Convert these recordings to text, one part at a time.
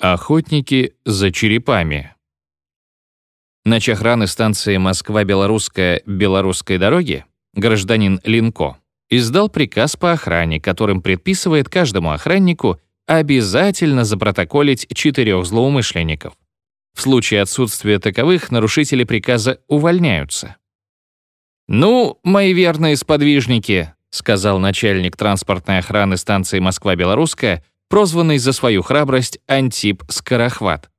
Охотники за черепами. Нач охраны станции Москва-Белорусская Белорусской дороги, гражданин Линко, издал приказ по охране, которым предписывает каждому охраннику обязательно запротоколить четырех злоумышленников. В случае отсутствия таковых нарушители приказа увольняются. «Ну, мои верные сподвижники», сказал начальник транспортной охраны станции Москва-Белорусская, прозванный за свою храбрость Антип Скорохват.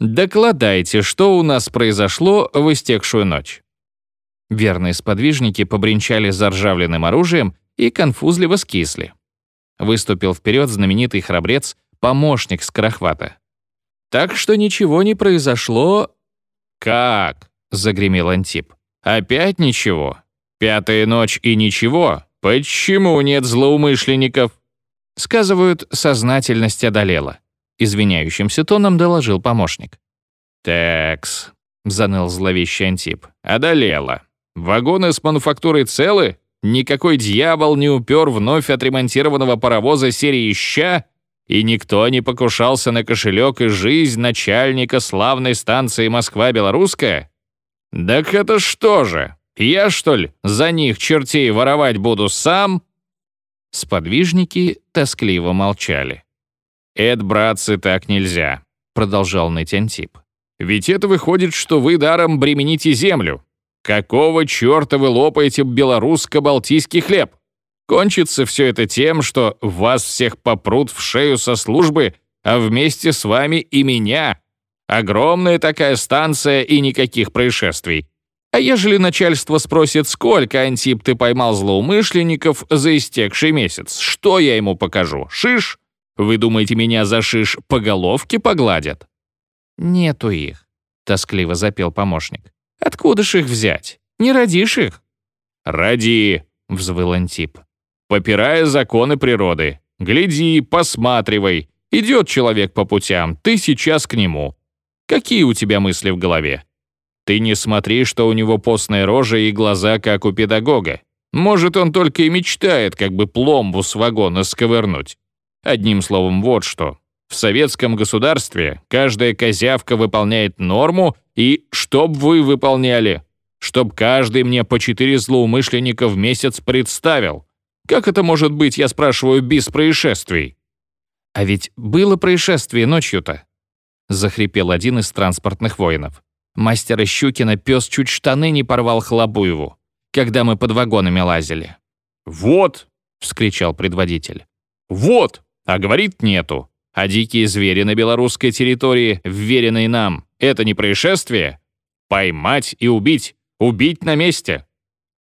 «Докладайте, что у нас произошло в истекшую ночь». Верные сподвижники побренчали заржавленным оружием и конфузливо скисли. Выступил вперед знаменитый храбрец, помощник Скорохвата. «Так что ничего не произошло...» «Как?» — загремел Антип. «Опять ничего? Пятая ночь и ничего? Почему нет злоумышленников?» Сказывают, сознательность одолела. Извиняющимся тоном доложил помощник. «Такс», — заныл зловещий Антип, — «одолела. Вагоны с мануфактурой целы? Никакой дьявол не упер вновь отремонтированного паровоза серии «Ща», и никто не покушался на кошелек и жизнь начальника славной станции Москва-Белорусская? Так это что же, я, что ли, за них чертей воровать буду сам?» Сподвижники тоскливо молчали. «Эд, братцы, так нельзя», — продолжал ныть Антип. «Ведь это выходит, что вы даром бремените землю. Какого черта вы лопаете белорусско-балтийский хлеб? Кончится все это тем, что вас всех попрут в шею со службы, а вместе с вами и меня. Огромная такая станция и никаких происшествий. А ежели начальство спросит, сколько, Антип, ты поймал злоумышленников за истекший месяц, что я ему покажу? Шиш? Вы думаете, меня за шиш по головке погладят?» «Нету их», — тоскливо запел помощник. «Откуда ж их взять? Не родишь их?» «Роди», — взвыл Антип. «Попирая законы природы. Гляди, посматривай. Идет человек по путям, ты сейчас к нему. Какие у тебя мысли в голове? Ты не смотри, что у него постная рожа и глаза, как у педагога. Может, он только и мечтает, как бы пломбу с вагона сковырнуть. Одним словом, вот что. В советском государстве каждая козявка выполняет норму, и чтоб вы выполняли. Чтоб каждый мне по четыре злоумышленника в месяц представил. Как это может быть, я спрашиваю, без происшествий? А ведь было происшествие ночью-то. Захрипел один из транспортных воинов. Мастера Щукина пес чуть штаны не порвал Хлобуеву, когда мы под вагонами лазили. «Вот!» — вскричал предводитель. «Вот! А говорит, нету. А дикие звери на белорусской территории, вверенные нам, это не происшествие? Поймать и убить. Убить на месте.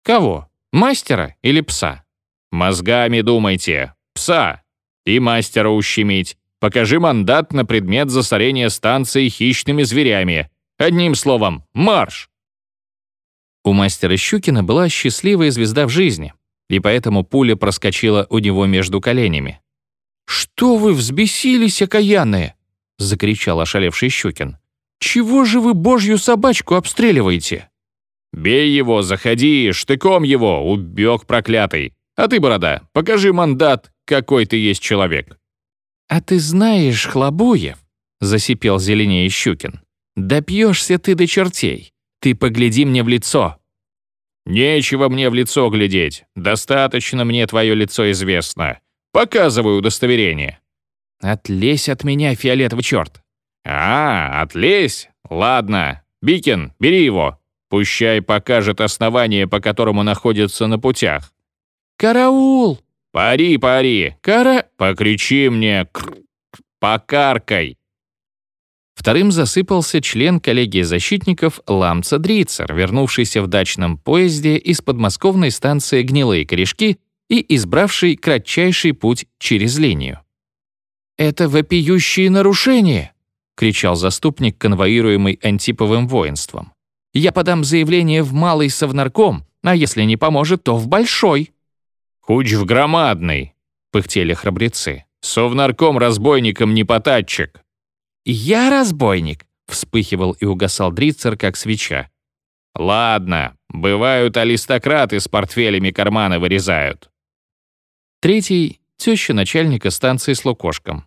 Кого? Мастера или пса? Мозгами думайте. Пса. И мастера ущемить. Покажи мандат на предмет засорения станции хищными зверями. Одним словом, марш!» У мастера Щукина была счастливая звезда в жизни, и поэтому пуля проскочила у него между коленями. «Что вы взбесились, окаянные?» — закричал ошалевший Щукин. «Чего же вы божью собачку обстреливаете?» «Бей его, заходи, штыком его, убег проклятый. А ты, борода, покажи мандат, какой ты есть человек». «А ты знаешь, Хлобуев», — засипел зеленее Щукин, «Допьешься ты до чертей. Ты погляди мне в лицо». «Нечего мне в лицо глядеть. Достаточно мне твое лицо известно. Показываю удостоверение». «Отлезь от меня, фиолетовый черт». «А, отлезь? Ладно. Бикин, бери его. Пущай покажет основание, по которому находится на путях». «Караул!» «Пари, пари! Кара...» «Покричи мне! Кр... Покаркай!» Вторым засыпался член коллегии защитников Ламца Дрицер, вернувшийся в дачном поезде из подмосковной станции «Гнилые корешки» и избравший кратчайший путь через линию. «Это вопиющие нарушения!» — кричал заступник, конвоируемый Антиповым воинством. «Я подам заявление в малый совнарком, а если не поможет, то в большой». «Хуч в громадный!» — пыхтели храбрецы. «Совнарком разбойником не потатчик!» «Я разбойник!» — вспыхивал и угасал Дрицер, как свеча. «Ладно, бывают аристократы с портфелями карманы вырезают». Третий — теща начальника станции с лукошком.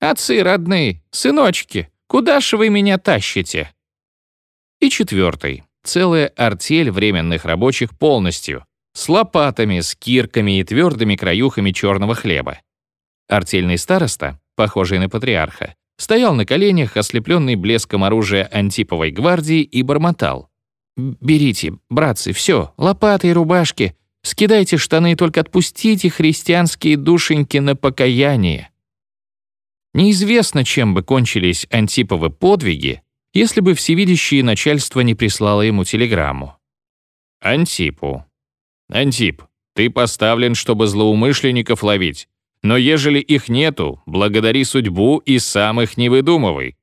Отцы родные, сыночки, куда ж вы меня тащите?» И четвертый. Целая артель временных рабочих полностью, с лопатами, с кирками и твердыми краюхами черного хлеба. Артельный староста, похожий на патриарха, стоял на коленях, ослепленный блеском оружия Антиповой гвардии, и бормотал. «Берите, братцы, все, лопаты и рубашки, скидайте штаны, только отпустите христианские душеньки на покаяние». Неизвестно, чем бы кончились Антиповы подвиги, если бы всевидящее начальство не прислало ему телеграмму. Антипу. «Антип, ты поставлен, чтобы злоумышленников ловить. Но ежели их нету, благодари судьбу и сам их не выдумывай.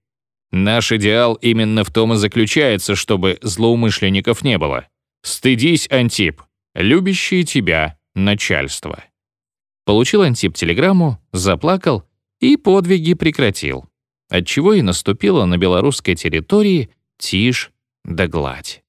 Наш идеал именно в том и заключается, чтобы злоумышленников не было. Стыдись, Антип, любящие тебя начальство». Получил Антип телеграмму, заплакал и подвиги прекратил, отчего и наступила на белорусской территории тишь да гладь.